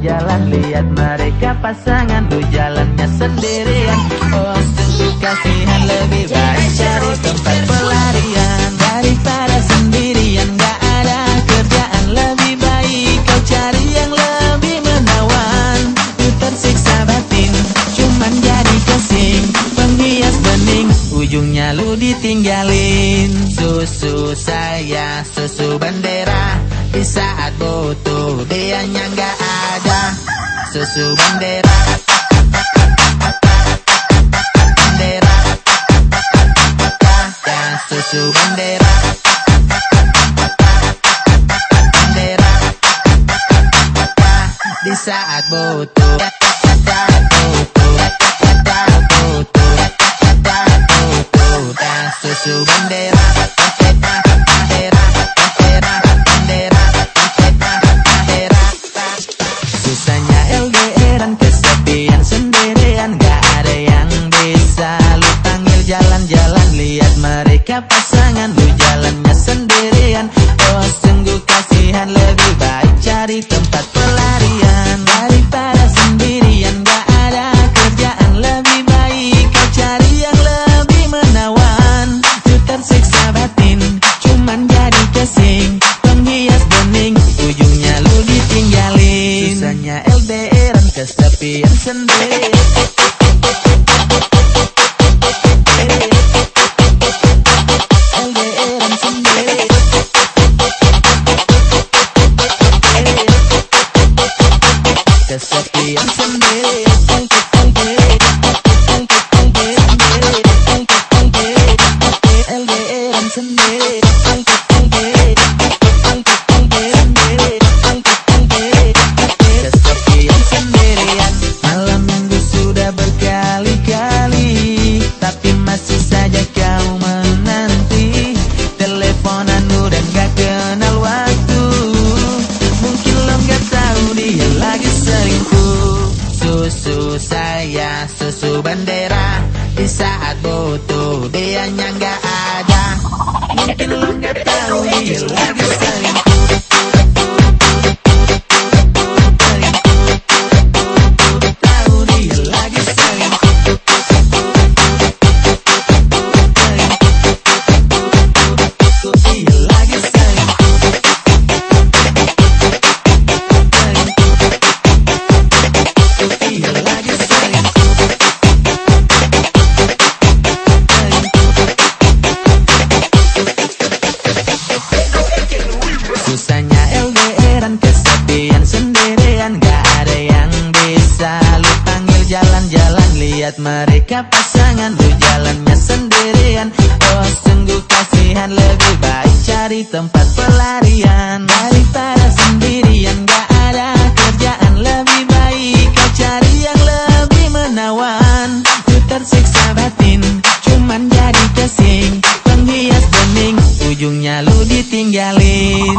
jalan Lihat mereka pasangan Lu jalannya Ujungnya lu ditinggalin Susu saya Susu bendera Di saat butuh Dia nggak ada Susu bendera Bendera Dan susu bendera Bendera Di saat butuh sungguh kasihan Lebih baik cari tempat pelarian. Daripada sendirian Gak ada kerjaan. Lebih baik kau cari yang lebih menawan. Ku tersiksa batin Cuman jadi kesing Penghias bening Ujungnya lu ditinggalin. Susahnya LDRan kesepian sendiri Susu saya, susu bendera Di saat butuh dia gak ada. Mungkin lo gak tahu dia lagi selingkuh Lihat mereka pasangan jalannya sendirian Oh sungguh kasihan lebih baik cari tempat pelarian Daripada sendirian gak ada kerjaan Lebih baik kau cari yang lebih menawan Ku tersiksa batin cuman jadi kesing Penghias bening ujungnya lu ditinggalin